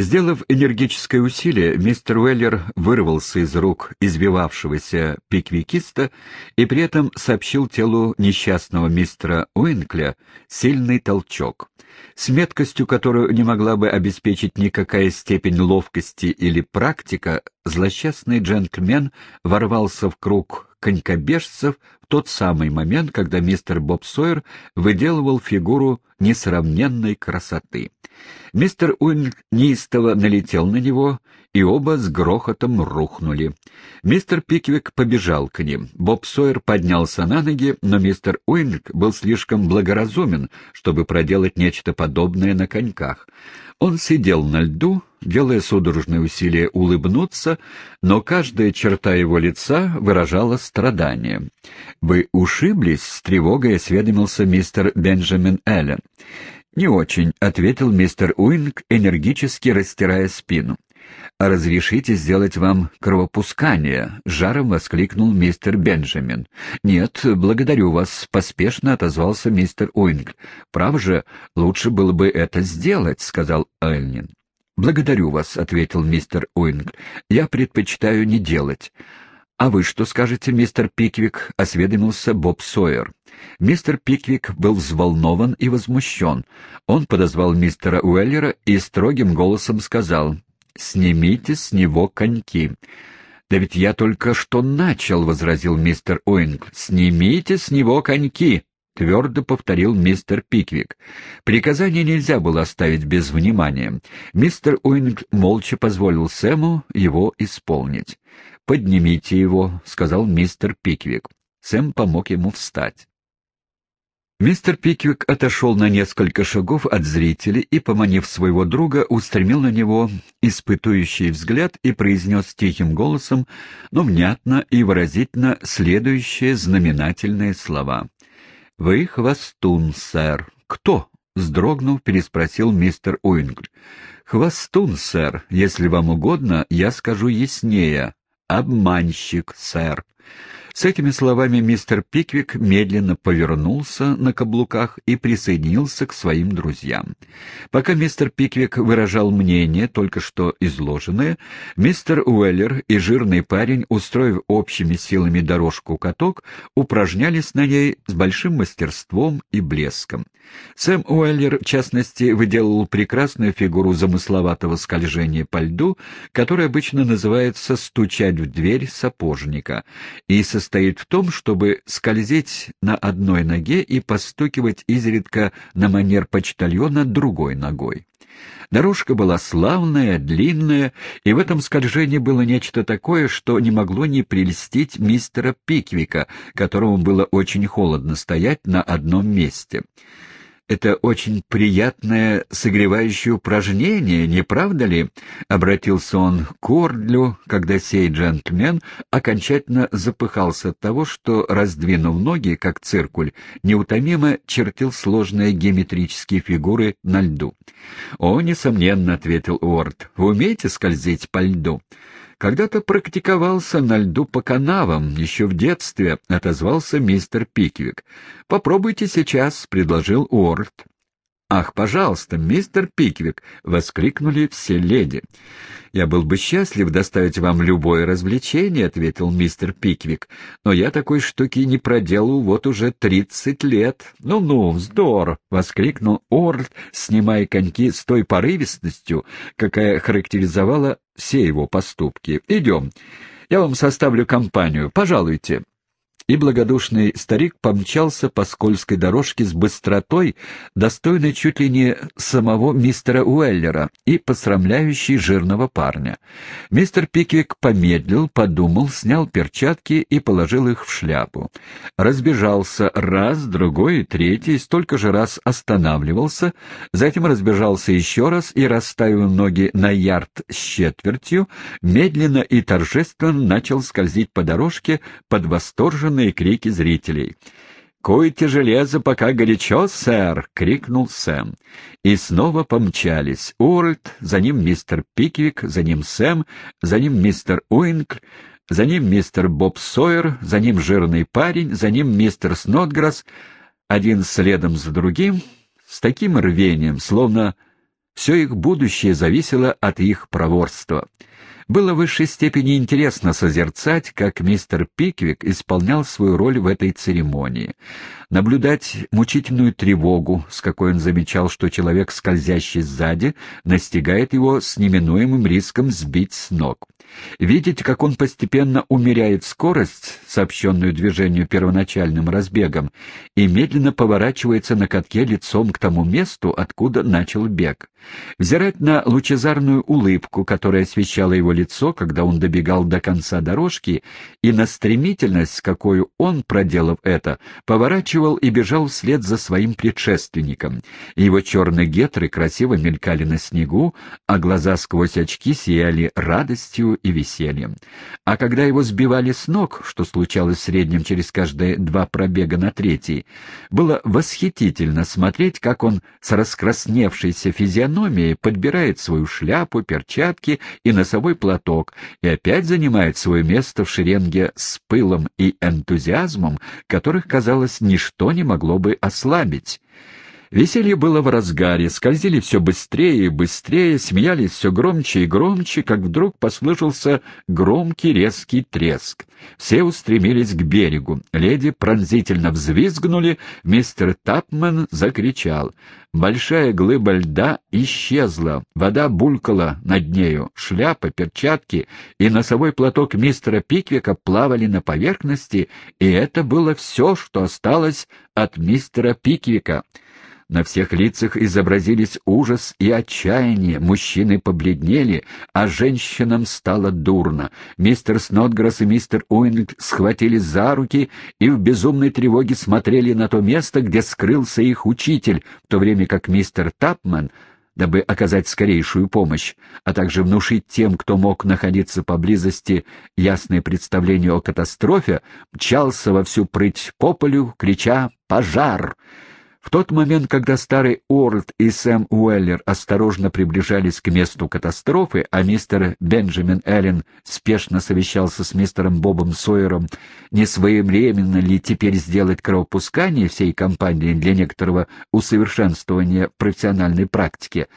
Сделав энергическое усилие, мистер Уэллер вырвался из рук избивавшегося пиквикиста и при этом сообщил телу несчастного мистера Уинкля сильный толчок. С меткостью, которую не могла бы обеспечить никакая степень ловкости или практика, злосчастный джентльмен ворвался в круг конькобежцев в тот самый момент, когда мистер Боб Сойер выделывал фигуру несравненной красоты. Мистер Уинкль неистово налетел на него, и оба с грохотом рухнули. Мистер Пиквик побежал к ним. Боб Сойер поднялся на ноги, но мистер Уинкль был слишком благоразумен, чтобы проделать нечто подобное на коньках. Он сидел на льду, делая судорожные усилия улыбнуться, но каждая черта его лица выражала страдание. «Вы ушиблись?» — с тревогой осведомился мистер Бенджамин Эллен. «Не очень», — ответил мистер Уинкль, энергически растирая спину. «А разрешите сделать вам кровопускание?» — жаром воскликнул мистер Бенджамин. «Нет, благодарю вас», — поспешно отозвался мистер Уинкль. «Право же, лучше было бы это сделать», — сказал Эллен. «Благодарю вас», — ответил мистер Уинкль. «Я предпочитаю не делать». «А вы что скажете, мистер Пиквик?» — осведомился Боб Сойер. Мистер Пиквик был взволнован и возмущен. Он подозвал мистера Уэллера и строгим голосом сказал «Снимите с него коньки». «Да ведь я только что начал», — возразил мистер Уинкль. «Снимите с него коньки». — твердо повторил мистер Пиквик. Приказание нельзя было оставить без внимания. Мистер Уинкль молча позволил Сэму его исполнить. «Поднимите его», — сказал мистер Пиквик. Сэм помог ему встать. Мистер Пиквик отошел на несколько шагов от зрителей и, поманив своего друга, устремил на него испытующий взгляд и произнес тихим голосом, но внятно и выразительно следующие знаменательные слова. «Вы хвастун, сэр». «Кто?» — вздрогнув, переспросил мистер Уинкль. «Хвостун, сэр. Если вам угодно, я скажу яснее. Обманщик, сэр». С этими словами мистер Пиквик медленно повернулся на каблуках и присоединился к своим друзьям. Пока мистер Пиквик выражал мнение, только что изложенное, мистер Уэллер и жирный парень, устроив общими силами дорожку-каток, упражнялись на ней с большим мастерством и блеском. Сэм Уэллер, в частности, выделывал прекрасную фигуру замысловатого скольжения по льду, которое обычно называется «стучать в дверь сапожника», и состоит в том, чтобы скользить на одной ноге и постукивать изредка на манер почтальона другой ногой. Дорожка была славная, длинная, и в этом скольжении было нечто такое, что не могло не прельстить мистера Пиквика, которому было очень холодно стоять на одном месте. Это очень приятное согревающее упражнение, не правда ли? Обратился он к Ордлю, когда сей джентльмен окончательно запыхался от того, что, раздвинув ноги, как циркуль, неутомимо чертил сложные геометрические фигуры на льду. «О, несомненно», — ответил Уорд, — «вы умеете скользить по льду?» «Когда-то практиковался на льду по канавам, еще в детстве», — отозвался мистер Пиквик. «Попробуйте сейчас», — предложил Уорд. «Ах, пожалуйста, мистер Пиквик!» — воскликнули все леди. «Я был бы счастлив доставить вам любое развлечение», — ответил мистер Пиквик. «Но я такой штуки не проделал вот уже тридцать лет». «Ну-ну, вздор!» — воскликнул Орд, снимая коньки с той порывистостью, какая характеризовала все его поступки. «Идем. Я вам составлю компанию. Пожалуйте» и благодушный старик помчался по скользкой дорожке с быстротой, достойной чуть ли не самого мистера Уэллера и посрамляющей жирного парня. Мистер Пиквик помедлил, подумал, снял перчатки и положил их в шляпу. Разбежался раз, другой третий, столько же раз останавливался, затем разбежался еще раз и, расставив ноги на ярд с четвертью, медленно и торжественно начал скользить по дорожке под восторженный восторженные крики зрителей. «Куйте железо, пока горячо, сэр!» — крикнул Сэм. И снова помчались. Уордл, за ним мистер Пиквик, за ним Сэм, за ним мистер Уинкль, за ним мистер Боб Сойер, за ним жирный парень, за ним мистер Снодграсс, один следом за другим, с таким рвением, словно все их будущее зависело от их проворства. Было в высшей степени интересно созерцать, как мистер Пиквик исполнял свою роль в этой церемонии. Наблюдать мучительную тревогу, с какой он замечал, что человек, скользящий сзади, настигает его с неминуемым риском сбить с ног. Видеть, как он постепенно умеряет скорость, сообщенную движению первоначальным разбегом, и медленно поворачивается на катке лицом к тому месту, откуда начал бег. Взирать на лучезарную улыбку, которая освещала его лицо, когда он добегал до конца дорожки, и на стремительность, с какой он, проделав это, поворачивал и бежал вслед за своим предшественником. Его черные гетры красиво мелькали на снегу, а глаза сквозь очки сияли радостью и весельем. А когда его сбивали с ног, что случалось в среднем через каждые два пробега на третий, было восхитительно смотреть, как он с раскрасневшейся физиономией подбирает свою шляпу, перчатки и носовой платок и опять занимает свое место в шеренге с пылом и энтузиазмом, которых, казалось, ничто не могло бы ослабить. Веселье было в разгаре, скользили все быстрее и быстрее, смеялись все громче и громче, как вдруг послышался громкий резкий треск. Все устремились к берегу. Леди пронзительно взвизгнули, мистер Тапман закричал. Большая глыба льда исчезла, вода булькала над нею, шляпа, перчатки и носовой платок мистера Пиквика плавали на поверхности, и это было все, что осталось от мистера Пиквика. На всех лицах изобразились ужас и отчаяние, мужчины побледнели, а женщинам стало дурно. Мистер Снодграсс и мистер Уинкль схватились за руки и в безумной тревоге смотрели на то место, где скрылся их учитель, в то время как мистер Тапман дабы оказать скорейшую помощь, а также внушить тем, кто мог находиться поблизости, ясное представление о катастрофе, мчался во всю прыть по полю, крича «Пожар!». В тот момент, когда старый Уордл и Сэм Уэллер осторожно приближались к месту катастрофы, а мистер Бенджамин Эллен спешно совещался с мистером Бобом Сойером, не своевременно ли теперь сделать кровопускание всей компании для некоторого усовершенствования профессиональной практики,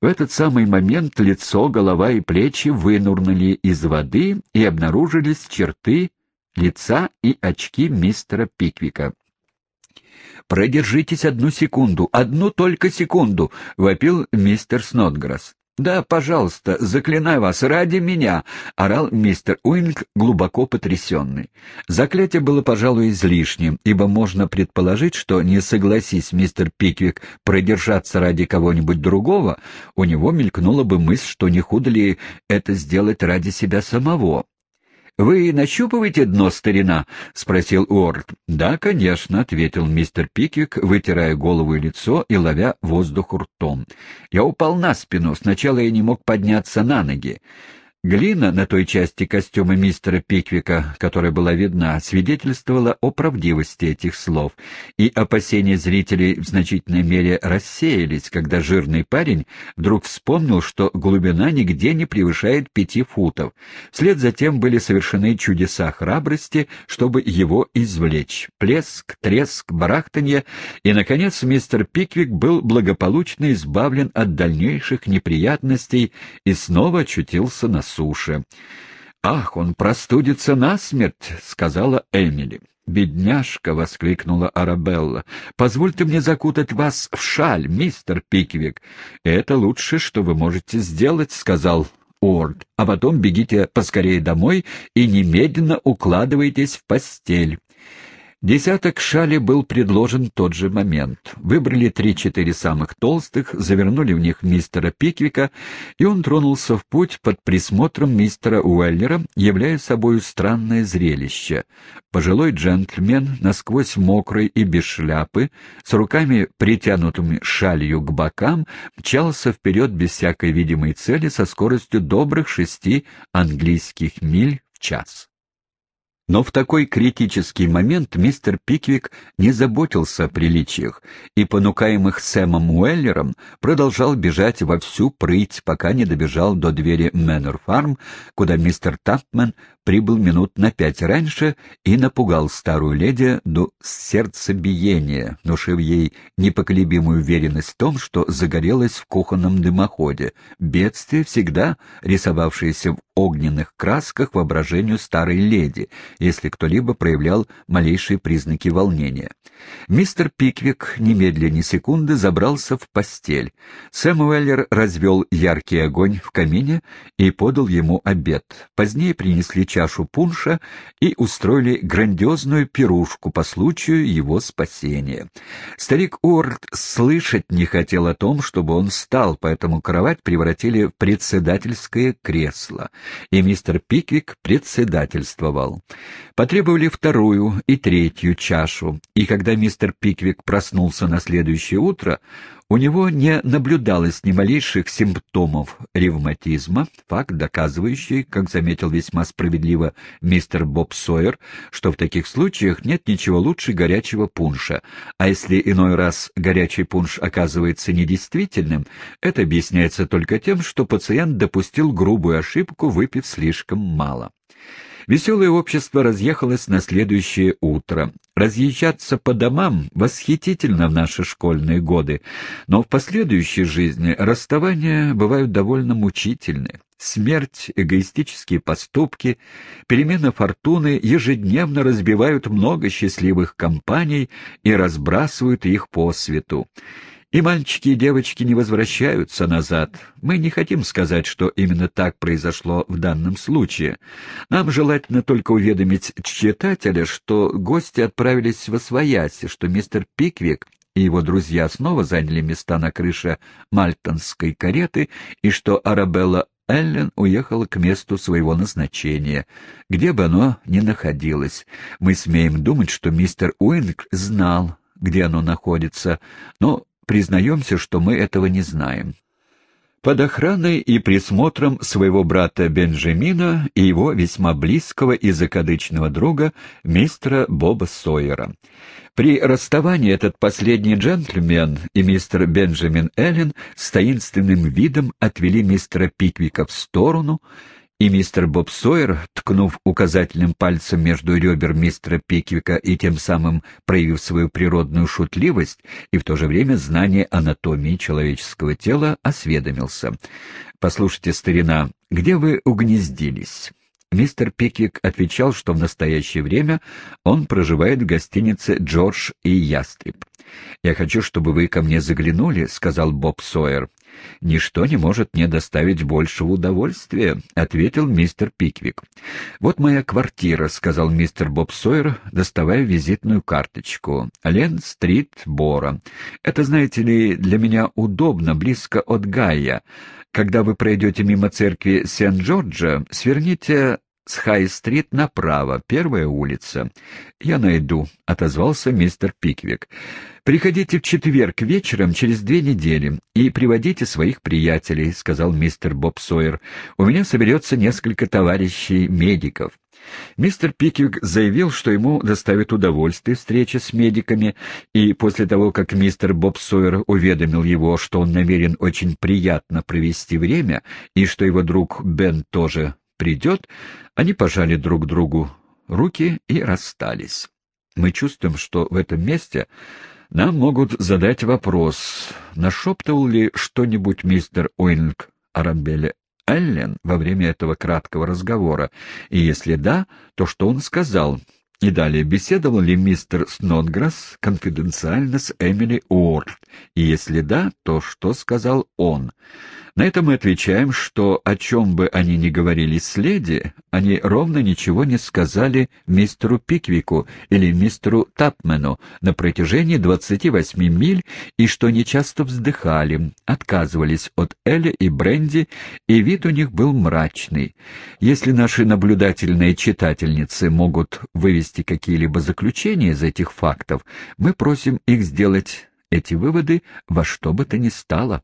в этот самый момент лицо, голова и плечи вынурнули из воды и обнаружились черты лица и очки мистера Пиквика. «Продержитесь одну секунду, одну только секунду!» — вопил мистер Снотграсс. «Да, пожалуйста, заклинаю вас, ради меня!» — орал мистер Уинг, глубоко потрясенный. Заклятие было, пожалуй, излишним, ибо можно предположить, что, не согласись мистер Пиквик продержаться ради кого-нибудь другого, у него мелькнула бы мысль, что не худо ли это сделать ради себя самого. «Вы нащупываете дно, старина?» — спросил Уорд. «Да, конечно», — ответил мистер Пиквик, вытирая голову и лицо и ловя воздух ртом. «Я упал на спину. Сначала я не мог подняться на ноги. Глина на той части костюма мистера Пиквика, которая была видна, свидетельствовала о правдивости этих слов, и опасения зрителей в значительной мере рассеялись, когда жирный парень вдруг вспомнил, что глубина нигде не превышает пяти футов. Вслед за тем были совершены чудеса храбрости, чтобы его извлечь. Плеск, треск, барахтанье, и, наконец, мистер Пиквик был благополучно избавлен от дальнейших неприятностей и снова очутился на суше. «Ах, он простудится насмерть!» — сказала Эмили. «Бедняжка!» — воскликнула Арабелла. «Позвольте мне закутать вас в шаль, мистер Пиквик. Это лучшее, что вы можете сделать», — сказал Уорд. «А потом бегите поскорее домой и немедленно укладывайтесь в постель. Десяток шали был предложен в тот же момент. Выбрали три-четыре самых толстых, завернули в них мистера Пиквика, и он тронулся в путь под присмотром мистера Уэллера, являя собой странное зрелище. Пожилой джентльмен, насквозь мокрый и без шляпы, с руками притянутыми шалью к бокам, мчался вперед без всякой видимой цели со скоростью добрых шести английских миль в час. Но в такой критический момент мистер Пиквик не заботился о приличиях и, понукаемых Сэмом Уэллером, продолжал бежать во всю прыть, пока не добежал до двери Мэннер Фарм, куда мистер Тапмен прибыл минут на пять раньше и напугал старую леди до сердцебиения, внушив ей непоколебимую уверенность в том, что загорелась в кухонном дымоходе, бедствие, всегда рисовавшееся в огненных красках воображению старой леди, если кто-либо проявлял малейшие признаки волнения. Мистер Пиквик немедленно ни секунды забрался в постель. Сэм развел яркий огонь в камине и подал ему обед. Позднее принесли чашу пунша и устроили грандиозную пирушку по случаю его спасения. Старик Уорд слышать не хотел о том, чтобы он встал, поэтому кровать превратили в председательское кресло, и мистер Пиквик председательствовал. Потребовали вторую и третью чашу, и когда мистер Пиквик проснулся на следующее утро, у него не наблюдалось ни малейших симптомов ревматизма, факт, доказывающий, как заметил весьма справедливо мистер Боб Сойер, что в таких случаях нет ничего лучше горячего пунша, а если иной раз горячий пунш оказывается недействительным, это объясняется только тем, что пациент допустил грубую ошибку, выпив слишком мало. Веселое общество разъехалось на следующее утро. Разъезжаться по домам восхитительно в наши школьные годы, но в последующей жизни расставания бывают довольно мучительны. Смерть, эгоистические поступки, перемена фортуны ежедневно разбивают много счастливых компаний и разбрасывают их по свету. И мальчики и девочки не возвращаются назад. Мы не хотим сказать, что именно так произошло в данном случае. Нам желательно только уведомить читателя, что гости отправились в Освояси, что мистер Пиквик и его друзья снова заняли места на крыше мальтонской кареты, и что Арабелла Эллен уехала к месту своего назначения, где бы оно ни находилось. Мы смеем думать, что мистер Уинг знал, где оно находится, но Признаемся, что мы этого не знаем. Под охраной и присмотром своего брата Бенджамина и его весьма близкого и закадычного друга мистера Боба Сойера. При расставании этот последний джентльмен и мистер Бенджамин Эллен с таинственным видом отвели мистера Пиквика в сторону и мистер Боб Сойер, ткнув указательным пальцем между ребер мистера Пиквика и тем самым проявив свою природную шутливость и в то же время знание анатомии человеческого тела, осведомился. «Послушайте, старина, где вы угнездились?» Мистер Пиквик отвечал, что в настоящее время он проживает в гостинице «Джордж и Ястреб». «Я хочу, чтобы вы ко мне заглянули», — сказал Боб Сойер. «Ничто не может мне доставить большего удовольствия», — ответил мистер Пиквик. «Вот моя квартира», — сказал мистер Боб Сойер, доставая визитную карточку. «Лен-стрит, Бора. Это, знаете ли, для меня удобно, близко от Гая. Когда вы пройдете мимо церкви Сент-Джорджа, сверните с Хай-стрит направо, первая улица. Я найду, — отозвался мистер Пиквик. Приходите в четверг вечером через две недели и приводите своих приятелей, — сказал мистер Боб Сойер. У меня соберется несколько товарищей-медиков. Мистер Пиквик заявил, что ему доставит удовольствие встреча с медиками, и после того, как мистер Боб Сойер уведомил его, что он намерен очень приятно провести время, и что его друг Бен тоже придет, они пожали друг другу руки и расстались. Мы чувствуем, что в этом месте нам могут задать вопрос, нашептывал ли что-нибудь мистер Уинг Арамбеле Эллен во время этого краткого разговора, и если да, то что он сказал, и далее, беседовал ли мистер Снодграсс конфиденциально с Эмили Уорд, и если да, то что сказал он? На это мы отвечаем, что о чем бы они ни говорили с леди, они ровно ничего не сказали мистеру Пиквику или мистеру Тапмену на протяжении 28 миль, и что они часто вздыхали, отказывались от Эля и Бренди, и вид у них был мрачный. Если наши наблюдательные читательницы могут вывести какие-либо заключения из этих фактов, мы просим их сделать эти выводы во что бы то ни стало.